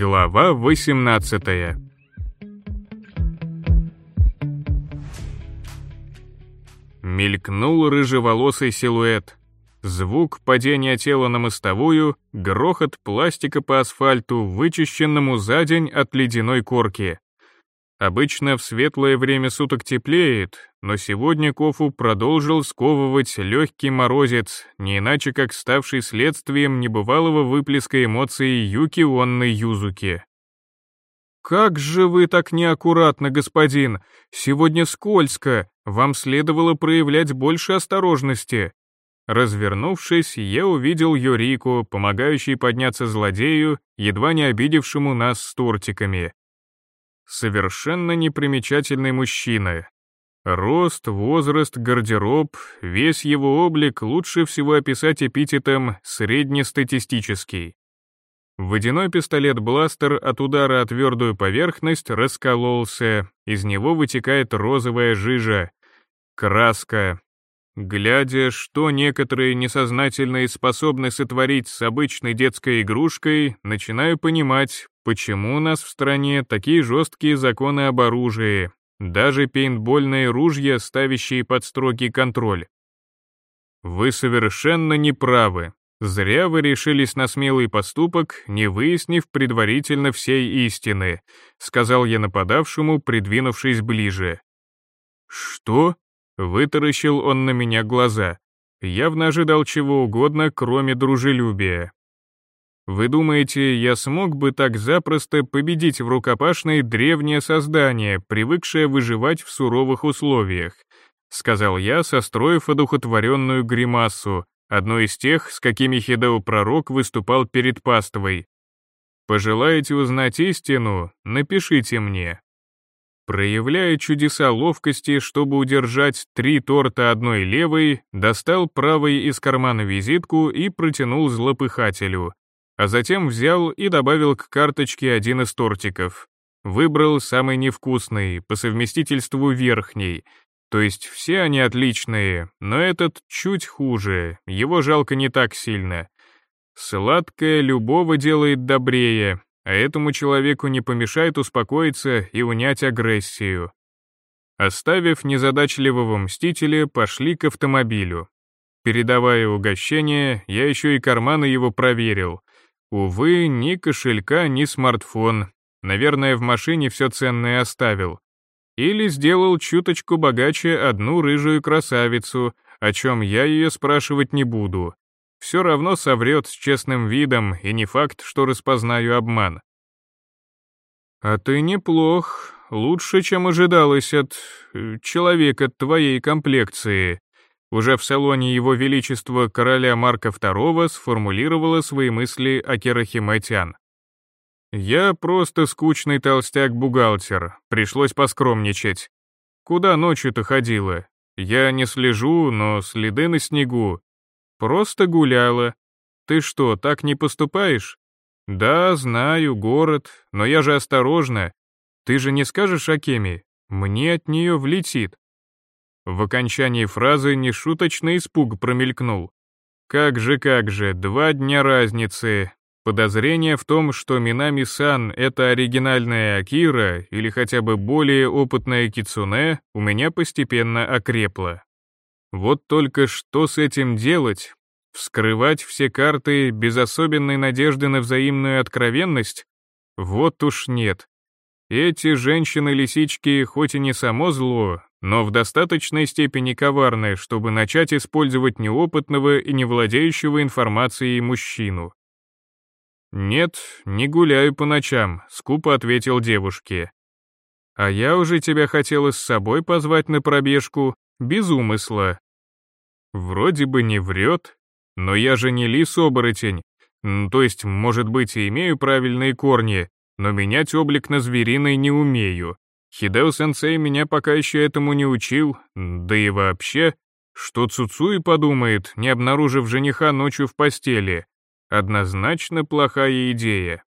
Глава 18 Мелькнул рыжеволосый силуэт. Звук падения тела на мостовую, грохот пластика по асфальту, вычищенному за день от ледяной корки. Обычно в светлое время суток теплеет, но сегодня Кофу продолжил сковывать легкий морозец, не иначе как ставший следствием небывалого выплеска эмоций Юки Онны Юзуки. «Как же вы так неаккуратно, господин! Сегодня скользко, вам следовало проявлять больше осторожности!» Развернувшись, я увидел Юрику, помогающий подняться злодею, едва не обидевшему нас с тортиками. Совершенно непримечательный мужчина. Рост, возраст, гардероб, весь его облик лучше всего описать эпитетом «среднестатистический». Водяной пистолет-бластер от удара о твердую поверхность раскололся, из него вытекает розовая жижа. Краска. Глядя, что некоторые несознательные способны сотворить с обычной детской игрушкой, начинаю понимать, почему у нас в стране такие жесткие законы об оружии, даже пейнтбольные ружья, ставящие под строгий контроль. Вы совершенно не правы. Зря вы решились на смелый поступок, не выяснив предварительно всей истины, сказал я нападавшему, придвинувшись ближе. Что? Вытаращил он на меня глаза. Явно ожидал чего угодно, кроме дружелюбия. Вы думаете, я смог бы так запросто победить в рукопашной древнее создание, привыкшее выживать в суровых условиях? Сказал я, состроив одухотворенную гримасу, одной из тех, с какими Хидео Пророк выступал перед паствой. Пожелаете узнать истину, напишите мне. Проявляя чудеса ловкости, чтобы удержать три торта одной левой, достал правой из кармана визитку и протянул злопыхателю, а затем взял и добавил к карточке один из тортиков. Выбрал самый невкусный, по совместительству верхний, то есть все они отличные, но этот чуть хуже, его жалко не так сильно. Сладкое любого делает добрее, а этому человеку не помешает успокоиться и унять агрессию. Оставив незадачливого мстителя, пошли к автомобилю. Передавая угощение, я еще и карманы его проверил. Увы, ни кошелька, ни смартфон. Наверное, в машине все ценное оставил. Или сделал чуточку богаче одну рыжую красавицу, о чем я ее спрашивать не буду. Все равно соврет с честным видом, и не факт, что распознаю обман. «А ты неплох, лучше, чем ожидалось от... Э, человека твоей комплекции», уже в салоне Его Величества короля Марка II сформулировала свои мысли Акира Химатян. «Я просто скучный толстяк-бухгалтер, пришлось поскромничать. Куда ночью-то ходила? Я не слежу, но следы на снегу. Просто гуляла. Ты что, так не поступаешь? Да, знаю, город, но я же осторожна. Ты же не скажешь Акеме? Мне от нее влетит. В окончании фразы нешуточный испуг промелькнул. Как же, как же, два дня разницы. Подозрение в том, что Минами-сан — это оригинальная Акира или хотя бы более опытная Кицуне, у меня постепенно окрепло. Вот только что с этим делать? Вскрывать все карты без особенной надежды на взаимную откровенность? Вот уж нет. Эти женщины-лисички хоть и не само зло, но в достаточной степени коварны, чтобы начать использовать неопытного и не владеющего информацией мужчину. «Нет, не гуляю по ночам», — скупо ответил девушке. «А я уже тебя хотела с собой позвать на пробежку, без умысла». Вроде бы не врет, но я же не лис-оборотень, то есть, может быть, и имею правильные корни, но менять облик на звериный не умею. Хидео-сенсей меня пока еще этому не учил, да и вообще, что Цуцуи подумает, не обнаружив жениха ночью в постели. Однозначно плохая идея.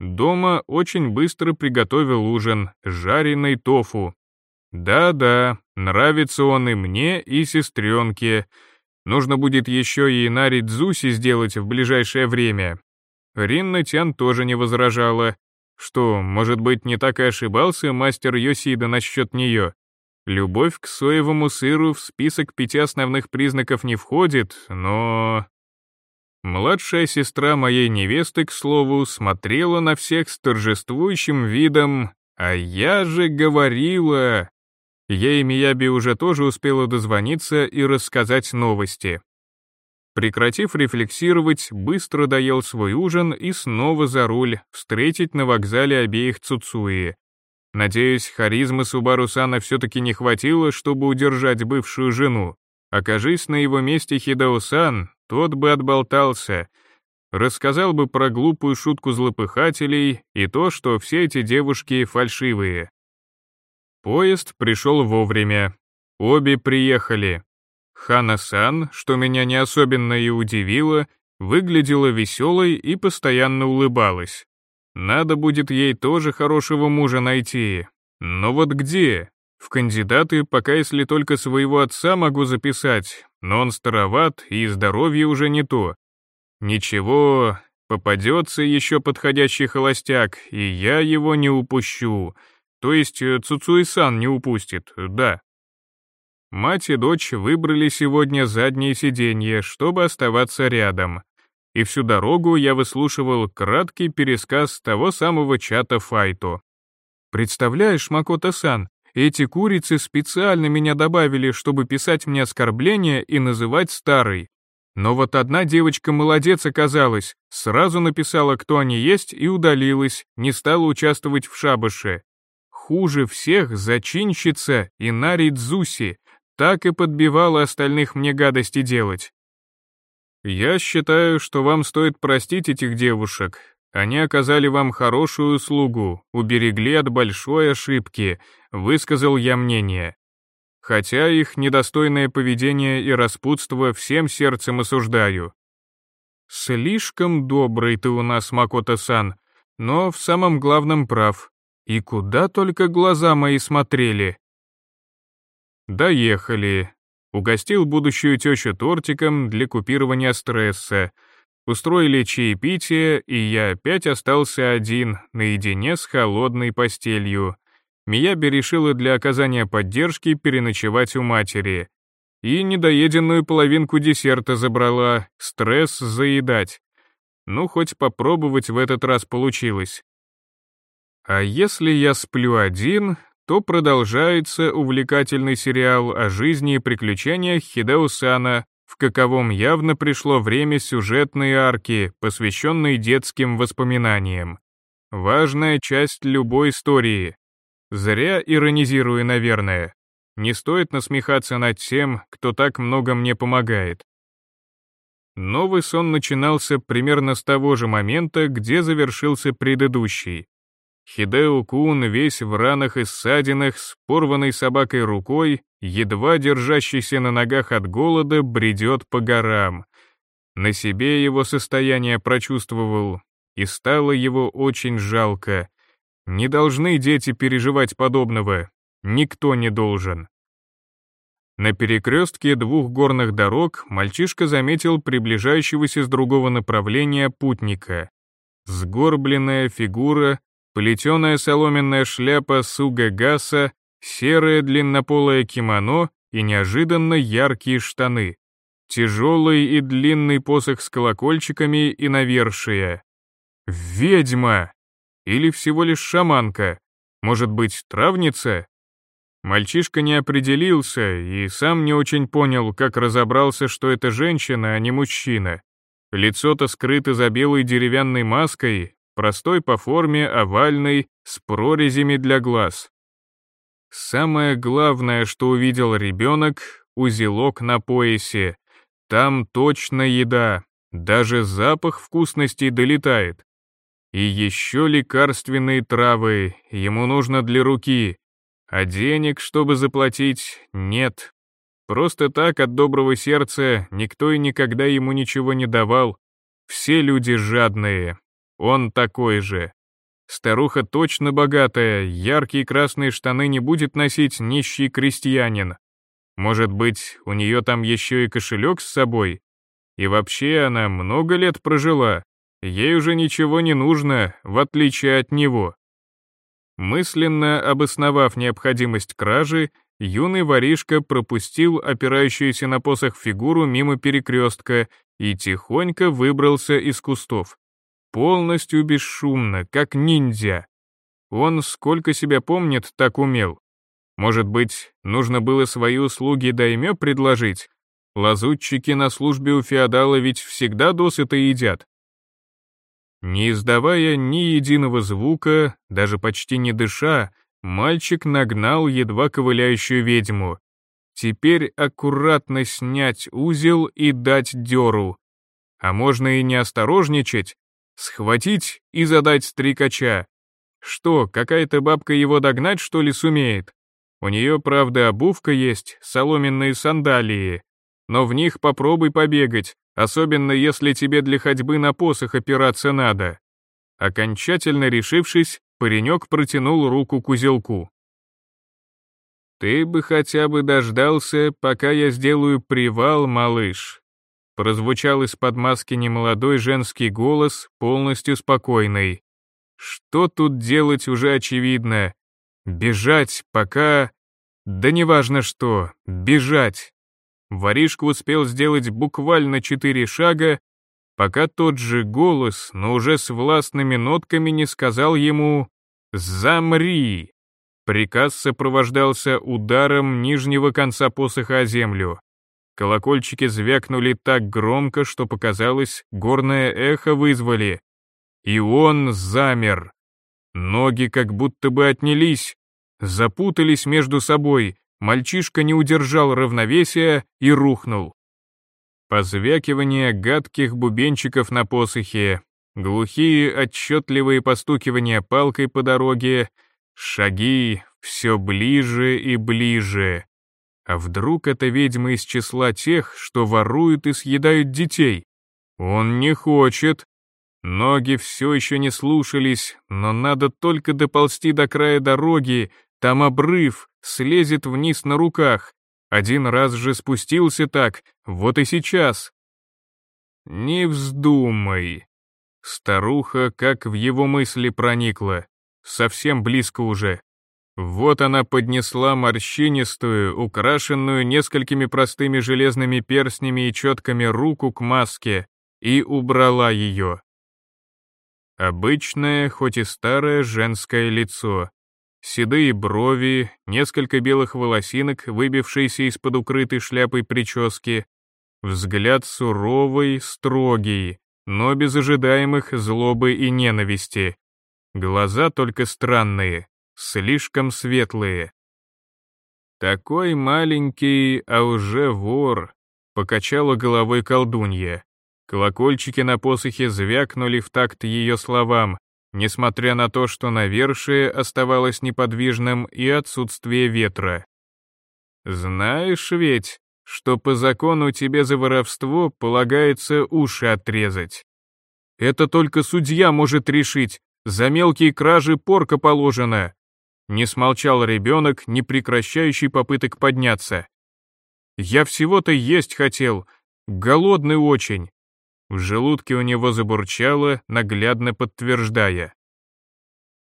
Дома очень быстро приготовил ужин, жареный тофу. Да-да, нравится он и мне, и сестренке. Нужно будет еще и Инари Дзуси сделать в ближайшее время. Ринна Тян тоже не возражала. Что, может быть, не так и ошибался мастер Йосида насчет нее? Любовь к соевому сыру в список пяти основных признаков не входит, но... Младшая сестра моей невесты, к слову, смотрела на всех с торжествующим видом, а я же говорила... И Мияби уже тоже успела дозвониться и рассказать новости. Прекратив рефлексировать, быстро доел свой ужин и снова за руль, встретить на вокзале обеих Цуцуи. Надеюсь, харизмы Субару-сана все-таки не хватило, чтобы удержать бывшую жену. Окажись на его месте Хидао-сан, тот бы отболтался. Рассказал бы про глупую шутку злопыхателей и то, что все эти девушки фальшивые. Поезд пришел вовремя. Обе приехали. Хана-сан, что меня не особенно и удивило, выглядела веселой и постоянно улыбалась. Надо будет ей тоже хорошего мужа найти. Но вот где? В кандидаты пока если только своего отца могу записать, но он староват и здоровье уже не то. Ничего, попадется еще подходящий холостяк, и я его не упущу. То есть э, Цуцуи-сан не упустит, да. Мать и дочь выбрали сегодня заднее сиденье, чтобы оставаться рядом и всю дорогу я выслушивал краткий пересказ того самого чата Файто. «Представляешь, Макото-сан, эти курицы специально меня добавили, чтобы писать мне оскорбления и называть старой. Но вот одна девочка молодец оказалась, сразу написала, кто они есть, и удалилась, не стала участвовать в шабаше. Хуже всех зачинщица Инари Дзуси, так и подбивала остальных мне гадости делать. Я считаю, что вам стоит простить этих девушек. Они оказали вам хорошую услугу, уберегли от большой ошибки, высказал я мнение. Хотя их недостойное поведение и распутство всем сердцем осуждаю. Слишком добрый ты у нас, Макото-сан, но в самом главном прав. И куда только глаза мои смотрели. Доехали, Угостил будущую тещу тортиком для купирования стресса. Устроили чаепитие, и я опять остался один, наедине с холодной постелью. Мияби решила для оказания поддержки переночевать у матери. И недоеденную половинку десерта забрала, стресс заедать. Ну, хоть попробовать в этот раз получилось. А если я сплю один, то продолжается увлекательный сериал о жизни и приключениях Хидео-сана, в каковом явно пришло время сюжетной арки, посвященной детским воспоминаниям. Важная часть любой истории. Зря иронизирую, наверное. Не стоит насмехаться над тем, кто так много мне помогает. Новый сон начинался примерно с того же момента, где завершился предыдущий. Хидео Кун весь в ранах и ссадинах, с порванной собакой рукой, едва держащийся на ногах от голода, бредет по горам. На себе его состояние прочувствовал, и стало его очень жалко. Не должны дети переживать подобного, никто не должен. На перекрестке двух горных дорог мальчишка заметил приближающегося с другого направления путника. Сгорбленная фигура, плетеная соломенная шляпа сугагаса, серое длиннополое кимоно и неожиданно яркие штаны, тяжелый и длинный посох с колокольчиками и навершие. Ведьма! Или всего лишь шаманка? Может быть, травница? Мальчишка не определился и сам не очень понял, как разобрался, что это женщина, а не мужчина. Лицо-то скрыто за белой деревянной маской, простой по форме, овальный, с прорезями для глаз. Самое главное, что увидел ребенок — узелок на поясе. Там точно еда, даже запах вкусностей долетает. И еще лекарственные травы, ему нужно для руки, а денег, чтобы заплатить, нет. Просто так от доброго сердца никто и никогда ему ничего не давал. Все люди жадные, он такой же. Старуха точно богатая, яркие красные штаны не будет носить нищий крестьянин. Может быть, у нее там еще и кошелек с собой? И вообще она много лет прожила. ей уже ничего не нужно, в отличие от него. Мысленно обосновав необходимость кражи, юный воришка пропустил опирающуюся на посох фигуру мимо перекрестка и тихонько выбрался из кустов. Полностью бесшумно, как ниндзя. Он, сколько себя помнит, так умел. Может быть, нужно было свои услуги даймё предложить? Лазутчики на службе у феодала ведь всегда досыта едят. Не издавая ни единого звука, даже почти не дыша, мальчик нагнал едва ковыляющую ведьму. Теперь аккуратно снять узел и дать дёру. А можно и не осторожничать, схватить и задать стрекача. Что, какая-то бабка его догнать, что ли, сумеет? У нее, правда, обувка есть, соломенные сандалии, но в них попробуй побегать, особенно если тебе для ходьбы на посох опираться надо. Окончательно решившись, паренек протянул руку к узелку. «Ты бы хотя бы дождался, пока я сделаю привал, малыш», прозвучал из-под маски немолодой женский голос, полностью спокойный. «Что тут делать уже очевидно. Бежать, пока... Да неважно что, бежать. Воришка успел сделать буквально четыре шага, пока тот же голос, но уже с властными нотками не сказал ему «Замри!». Приказ сопровождался ударом нижнего конца посоха о землю. Колокольчики звякнули так громко, что показалось, горное эхо вызвали. И он замер. Ноги как будто бы отнялись, запутались между собой, мальчишка не удержал равновесия и рухнул. Позвякивание гадких бубенчиков на посохе, глухие отчетливые постукивания палкой по дороге, шаги все ближе и ближе. А вдруг это ведьма из числа тех, что воруют и съедают детей? Он не хочет. Ноги все еще не слушались, но надо только доползти до края дороги, там обрыв, слезет вниз на руках. Один раз же спустился так, вот и сейчас. Не вздумай. Старуха как в его мысли проникла, совсем близко уже. Вот она поднесла морщинистую, украшенную несколькими простыми железными перстнями и четками руку к маске и убрала ее. Обычное, хоть и старое женское лицо, седые брови, несколько белых волосинок, выбившиеся из-под укрытой шляпой прически, взгляд суровый, строгий, но без ожидаемых злобы и ненависти. Глаза только странные, слишком светлые. «Такой маленький, а уже вор», — покачала головой колдунья. Колокольчики на посохе звякнули в такт ее словам, несмотря на то, что навершие оставалось неподвижным и отсутствие ветра. «Знаешь ведь, что по закону тебе за воровство полагается уши отрезать. Это только судья может решить, за мелкие кражи порка положена». Не смолчал ребенок, не прекращающий попыток подняться. «Я всего-то есть хотел, голодный очень, в желудке у него забурчало, наглядно подтверждая.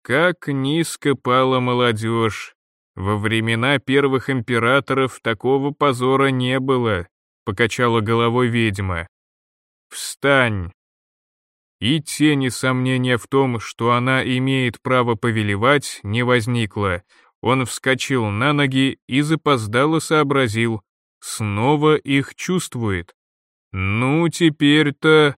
Как низко пала молодежь. Во времена первых императоров такого позора не было, покачала головой ведьма. Встань. И тени сомнения в том, что она имеет право повелевать, не возникло. Он вскочил на ноги и запоздало сообразил. Снова их чувствует. «Ну, теперь-то...»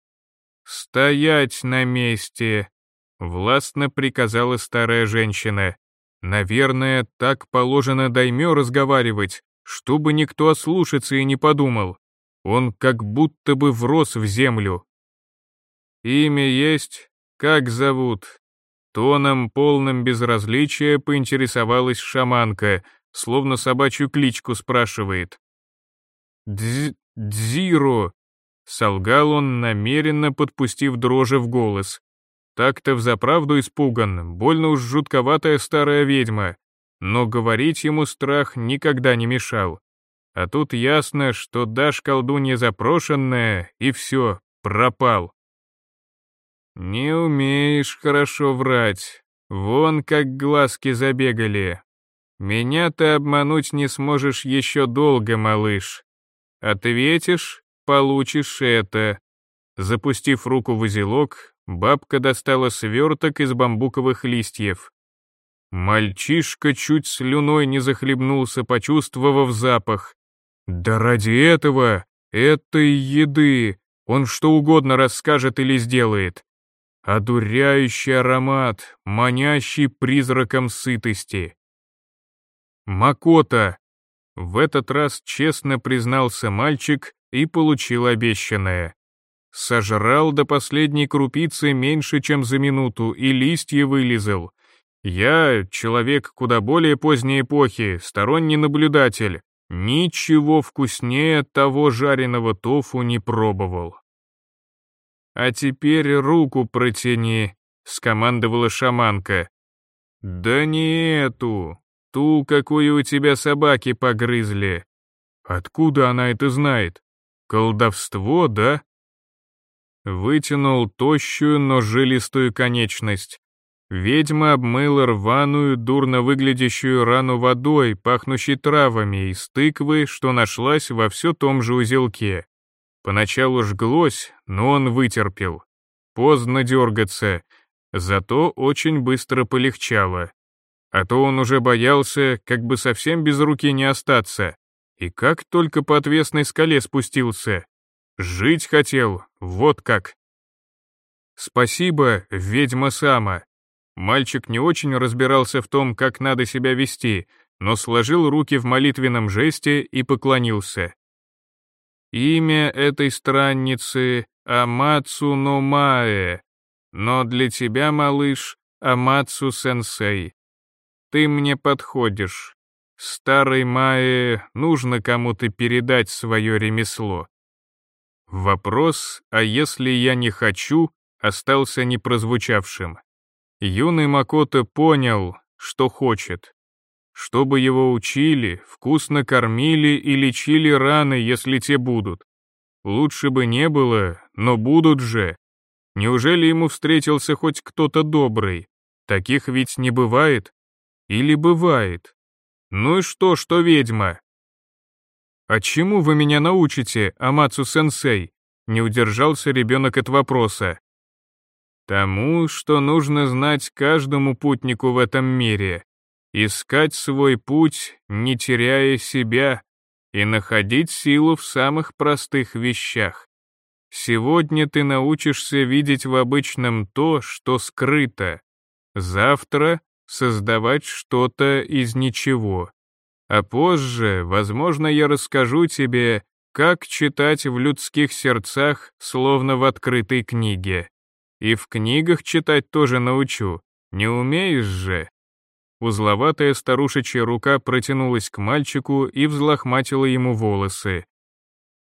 «Стоять на месте!» — властно приказала старая женщина. «Наверное, так положено даймё разговаривать, чтобы никто ослушаться и не подумал. Он как будто бы врос в землю». «Имя есть? Как зовут?» Тоном, полным безразличия, поинтересовалась шаманка, словно собачью кличку спрашивает. «Дз... Дзиро», Солгал он, намеренно подпустив дрожи в голос. Так-то взаправду испуган, больно уж жутковатая старая ведьма, но говорить ему страх никогда не мешал. А тут ясно, что дашь колдунья запрошенная, и все, пропал. «Не умеешь хорошо врать. Вон как глазки забегали. Меня ты обмануть не сможешь еще долго, малыш. Ответишь — получишь это». Запустив руку в узелок, бабка достала сверток из бамбуковых листьев. Мальчишка чуть слюной не захлебнулся, почувствовав запах. Да ради этого, этой еды, он что угодно расскажет или сделает. Одуряющий аромат, манящий призраком сытости. Макота. В этот раз честно признался мальчик и получил обещанное. Сожрал до последней крупицы меньше, чем за минуту, и листья вылезал. Я, человек куда более поздней эпохи, сторонний наблюдатель, ничего вкуснее того жареного тофу не пробовал. «А теперь руку протяни», — скомандовала шаманка. «Да не эту, ту, какую у тебя собаки погрызли. Откуда она это знает? Колдовство, да?» Вытянул тощую, но жилистую конечность. Ведьма обмыла рваную, дурно выглядящую рану водой, пахнущей травами из тыквы, что нашлась во все том же узелке. Поначалу жглось, но он вытерпел. Поздно дергаться, зато очень быстро полегчало. А то он уже боялся, как бы совсем без руки не остаться. И как только по отвесной скале спустился. Жить хотел, вот как. Спасибо, ведьма Сама. Мальчик не очень разбирался в том, как надо себя вести, но сложил руки в молитвенном жесте и поклонился. Имя этой странницы Амацу Номаэ, но для тебя, малыш, Амацу Сенсей. Ты мне подходишь. Старой Майе нужно кому-то передать свое ремесло. Вопрос, а если я не хочу, остался непрозвучавшим. Юный Макото понял, что хочет чтобы его учили, вкусно кормили и лечили раны, если те будут. Лучше бы не было, но будут же. Неужели ему встретился хоть кто-то добрый? Таких ведь не бывает. Или бывает? Ну и что, что ведьма? «А чему вы меня научите, Амацу-сенсей?» Не удержался ребенок от вопроса. «Тому, что нужно знать каждому путнику в этом мире», искать свой путь, не теряя себя, и находить силу в самых простых вещах. Сегодня ты научишься видеть в обычном то, что скрыто. Завтра создавать что-то из ничего. А позже, возможно, я расскажу тебе, как читать в людских сердцах, словно в открытой книге. И в книгах читать тоже научу. Не умеешь же? Узловатая старушечья рука протянулась к мальчику и взлохматила ему волосы.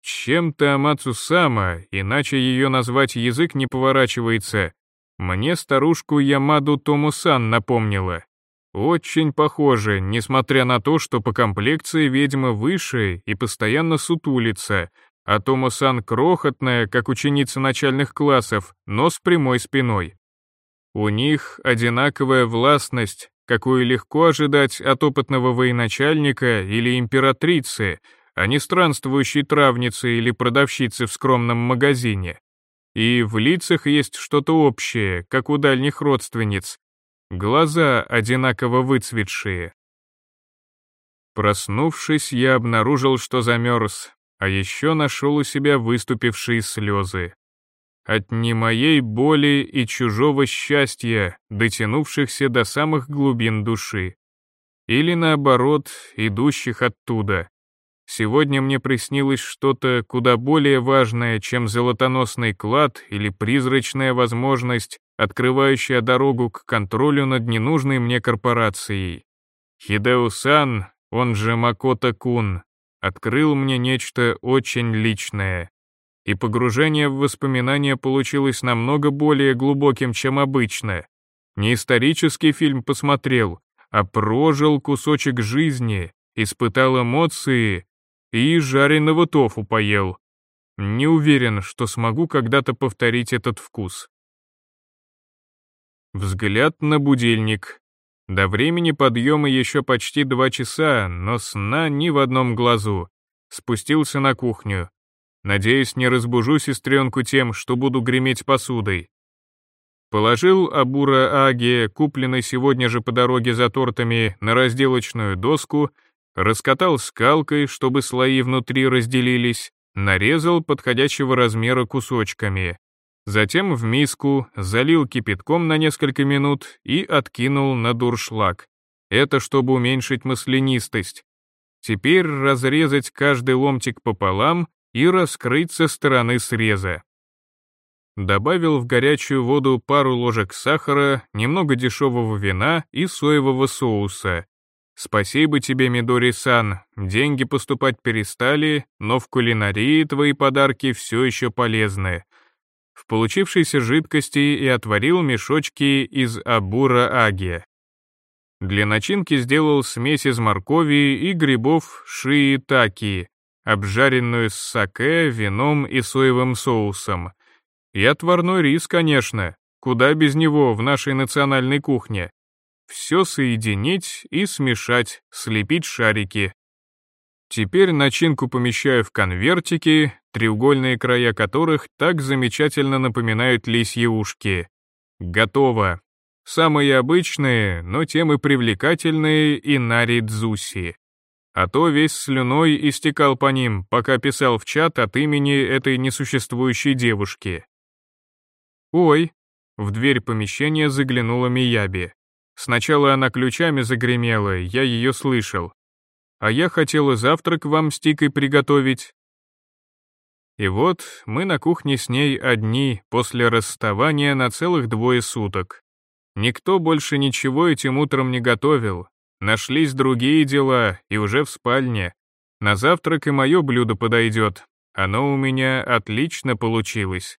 Чем-то Амацу Сама, иначе ее назвать язык не поворачивается. Мне старушку Ямаду Томусан напомнила. Очень похоже, несмотря на то, что по комплекции ведьма выше и постоянно сутулится, а Томусан крохотная, как ученица начальных классов, но с прямой спиной. У них одинаковая властность, какую легко ожидать от опытного военачальника или императрицы, а не странствующей травницы или продавщицы в скромном магазине. И в лицах есть что-то общее, как у дальних родственниц. Глаза одинаково выцветшие. Проснувшись, я обнаружил, что замерз, а еще нашел у себя выступившие слезы от не моей боли и чужого счастья, дотянувшихся до самых глубин души. Или наоборот, идущих оттуда. Сегодня мне приснилось что-то куда более важное, чем золотоносный клад или призрачная возможность, открывающая дорогу к контролю над ненужной мне корпорацией. Хидео-сан, он же Макото-кун, открыл мне нечто очень личное и погружение в воспоминания получилось намного более глубоким, чем обычно. Не исторический фильм посмотрел, а прожил кусочек жизни, испытал эмоции и жареного тофу поел. Не уверен, что смогу когда-то повторить этот вкус. Взгляд на будильник. До времени подъема еще почти два часа, но сна ни в одном глазу. Спустился на кухню. Надеюсь, не разбужу сестренку тем, что буду греметь посудой. Положил Абура Аги, купленный сегодня же по дороге за тортами, на разделочную доску, раскатал скалкой, чтобы слои внутри разделились, нарезал подходящего размера кусочками. Затем в миску залил кипятком на несколько минут и откинул на дуршлаг. Это чтобы уменьшить маслянистость. Теперь разрезать каждый ломтик пополам и раскрыть со стороны среза. Добавил в горячую воду пару ложек сахара, немного дешевого вина и соевого соуса. Спасибо тебе, Мидори-сан, деньги поступать перестали, но в кулинарии твои подарки все еще полезны. В получившейся жидкости и отварил мешочки из абура-аги. Для начинки сделал смесь из моркови и грибов шиитаки, обжаренную с саке, вином и соевым соусом. И отварной рис, конечно, куда без него в нашей национальной кухне. Все соединить и смешать, слепить шарики. Теперь начинку помещаю в конвертики, треугольные края которых так замечательно напоминают лисьи ушки. Готово. Самые обычные, но тем и привлекательные инари дзуси. А то весь слюной истекал по ним, пока писал в чат от имени этой несуществующей девушки. «Ой!» — в дверь помещения заглянула Мияби. Сначала она ключами загремела, я ее слышал. А я хотела завтрак вам с Тикой приготовить. И вот мы на кухне с ней одни после расставания на целых двое суток. Никто больше ничего этим утром не готовил. Нашлись другие дела, и уже в спальне. На завтрак и мое блюдо подойдет. Оно у меня отлично получилось.